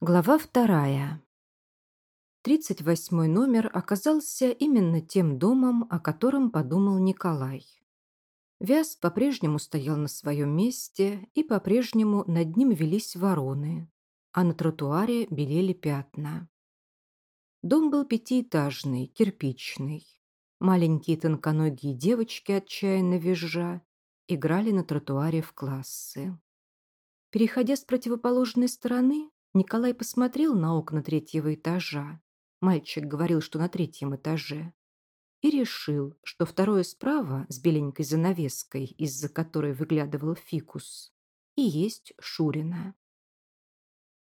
Глава вторая. Тридцать восьмой номер оказался именно тем домом, о котором подумал Николай. Вяз по-прежнему стоял на своем месте, и по-прежнему над ним велись вороны, а на тротуаре белели пятна. Дом был пятиэтажный, кирпичный. Маленькие тонконогие девочки, отчаянно визжа, играли на тротуаре в классы. Переходя с противоположной стороны, Николай посмотрел на окна третьего этажа. Мальчик говорил, что на третьем этаже. И решил, что второе справа с беленькой занавеской, из-за которой выглядывал фикус, и есть Шурина.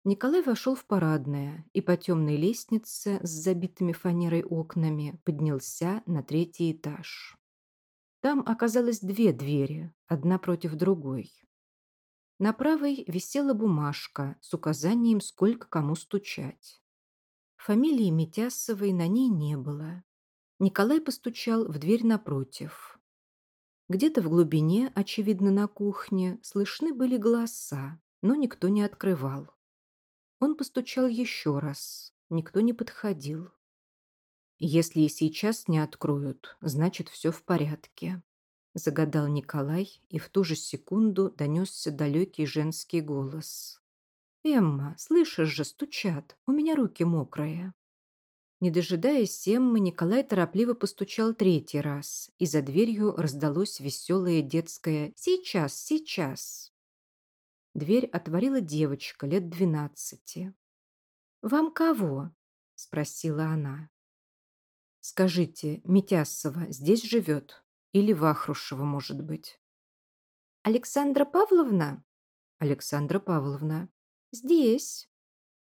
Николай вошел в парадное и по темной лестнице с забитыми фанерой окнами поднялся на третий этаж. Там оказалось две двери, одна против другой. На правой висела бумажка с указанием, сколько кому стучать. Фамилии Митясовой на ней не было. Николай постучал в дверь напротив. Где-то в глубине, очевидно, на кухне, слышны были голоса, но никто не открывал. Он постучал еще раз. Никто не подходил. Если и сейчас не откроют, значит, все в порядке. Загадал Николай, и в ту же секунду донесся далекий женский голос. «Эмма, слышишь же, стучат, у меня руки мокрые». Не дожидаясь Эммы, Николай торопливо постучал третий раз, и за дверью раздалось веселое детское «Сейчас, сейчас». Дверь отворила девочка лет двенадцати. «Вам кого?» – спросила она. «Скажите, Митясова здесь живет?» Или Вахрушева, может быть. «Александра Павловна?» «Александра Павловна». «Здесь».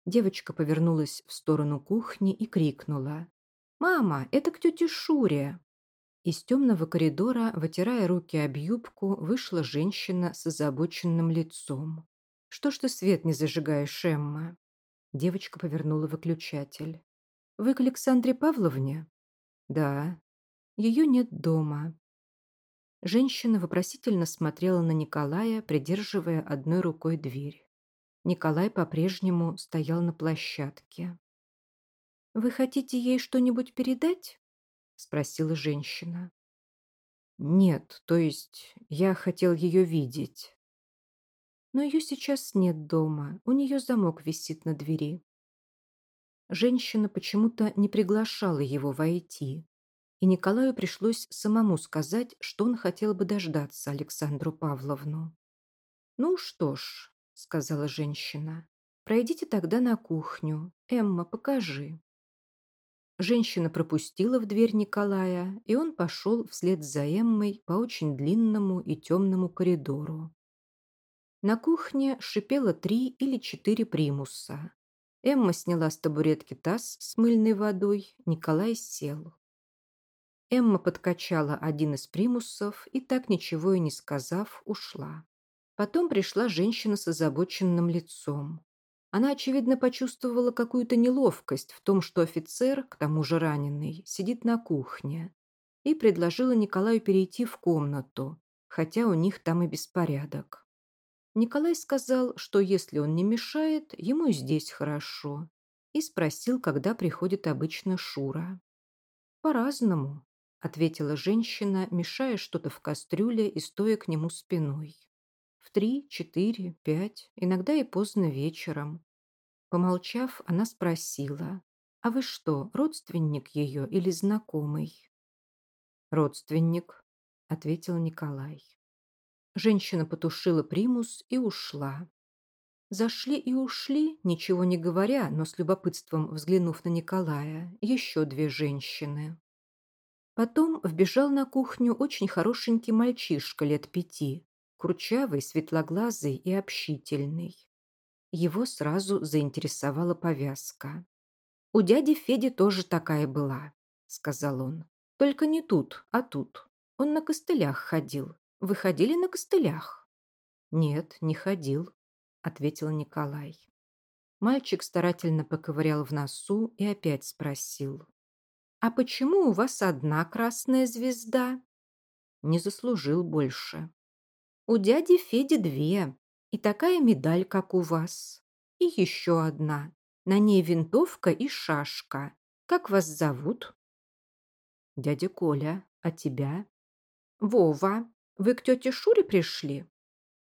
Девочка повернулась в сторону кухни и крикнула. «Мама, это к тете Шуре!» Из темного коридора, вытирая руки об юбку, вышла женщина с озабоченным лицом. «Что ж ты свет не зажигаешь, Эмма?» Девочка повернула выключатель. «Вы к Александре Павловне?» «Да». «Ее нет дома. Женщина вопросительно смотрела на Николая, придерживая одной рукой дверь. Николай по-прежнему стоял на площадке. «Вы хотите ей что-нибудь передать?» – спросила женщина. «Нет, то есть я хотел ее видеть». «Но ее сейчас нет дома, у нее замок висит на двери». Женщина почему-то не приглашала его войти, и Николаю пришлось самому сказать, что он хотел бы дождаться Александру Павловну. «Ну что ж», — сказала женщина, — «пройдите тогда на кухню. Эмма, покажи». Женщина пропустила в дверь Николая, и он пошел вслед за Эммой по очень длинному и темному коридору. На кухне шипело три или четыре примуса. Эмма сняла с табуретки таз с мыльной водой, Николай сел. Эмма подкачала один из примусов и, так ничего и не сказав, ушла. Потом пришла женщина с озабоченным лицом. Она, очевидно, почувствовала какую-то неловкость в том, что офицер, к тому же раненый, сидит на кухне, и предложила Николаю перейти в комнату, хотя у них там и беспорядок. Николай сказал, что если он не мешает, ему и здесь хорошо, и спросил, когда приходит обычно Шура. «По-разному», ответила женщина, мешая что-то в кастрюле и стоя к нему спиной. В три, четыре, пять, иногда и поздно вечером. Помолчав, она спросила, «А вы что, родственник ее или знакомый?» «Родственник», — ответил Николай. Женщина потушила примус и ушла. Зашли и ушли, ничего не говоря, но с любопытством взглянув на Николая, еще две женщины. Потом вбежал на кухню очень хорошенький мальчишка лет пяти, курчавый, светлоглазый и общительный. Его сразу заинтересовала повязка. «У дяди Феди тоже такая была», — сказал он. «Только не тут, а тут. Он на костылях ходил. Вы ходили на костылях?» «Нет, не ходил», — ответил Николай. Мальчик старательно поковырял в носу и опять спросил. «А почему у вас одна красная звезда?» Не заслужил больше. «У дяди Феди две, и такая медаль, как у вас. И еще одна. На ней винтовка и шашка. Как вас зовут? Дядя Коля. А тебя? Вова. Вы к тете Шуре пришли?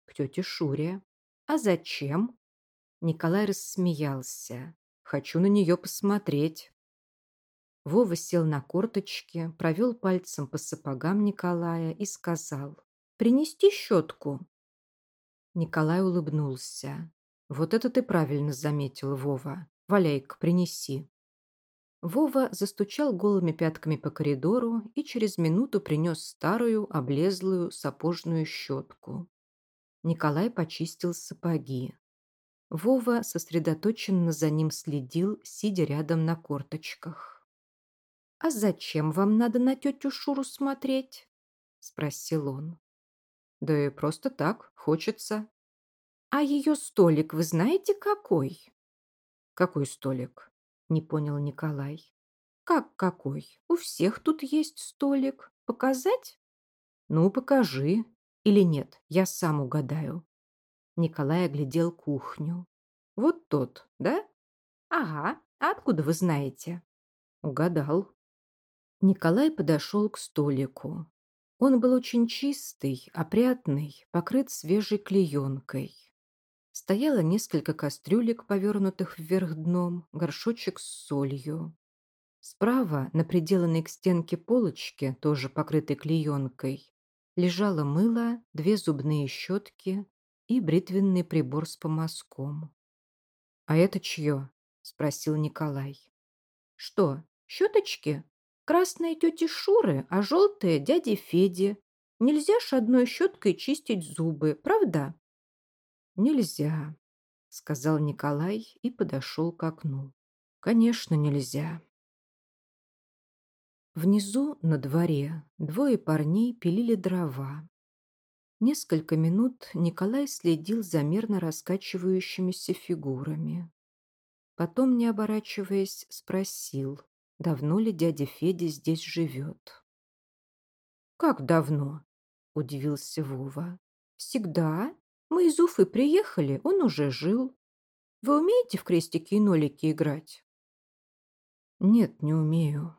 К тете Шуре. А зачем? Николай рассмеялся. Хочу на нее посмотреть. Вова сел на корточки, провел пальцем по сапогам Николая и сказал «Принести щетку?» Николай улыбнулся. «Вот это ты правильно заметил, Вова. Валяй-ка, принеси». Вова застучал голыми пятками по коридору и через минуту принес старую, облезлую сапожную щетку. Николай почистил сапоги. Вова сосредоточенно за ним следил, сидя рядом на корточках. «А зачем вам надо на тетю Шуру смотреть?» – спросил он. «Да и просто так, хочется». «А ее столик вы знаете какой?» «Какой столик?» – не понял Николай. «Как какой? У всех тут есть столик. Показать?» «Ну, покажи. Или нет, я сам угадаю». Николай оглядел кухню. «Вот тот, да?» «Ага. А откуда вы знаете?» «Угадал». Николай подошел к столику. Он был очень чистый, опрятный, покрыт свежей клеенкой. Стояло несколько кастрюлек, повернутых вверх дном, горшочек с солью. Справа, на приделанной к стенке полочке, тоже покрытой клеенкой, лежало мыло, две зубные щетки и бритвенный прибор с помазком. «А это чье?» – спросил Николай. «Что, щеточки? Красные тети Шуры, а желтые дяди Феди. Нельзя ж одной щеткой чистить зубы, правда?» «Нельзя», – сказал Николай и подошел к окну. «Конечно, нельзя». Внизу, на дворе, двое парней пилили дрова. Несколько минут Николай следил за мерно раскачивающимися фигурами. Потом, не оборачиваясь, спросил, давно ли дядя Федя здесь живет. «Как давно?» – удивился Вова. «Всегда. Мы из Уфы приехали, он уже жил. Вы умеете в крестики и нолики играть?» «Нет, не умею»,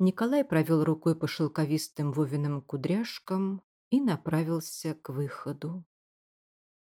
Николай провел рукой по шелковистым Вовиным кудряшкам и направился к выходу.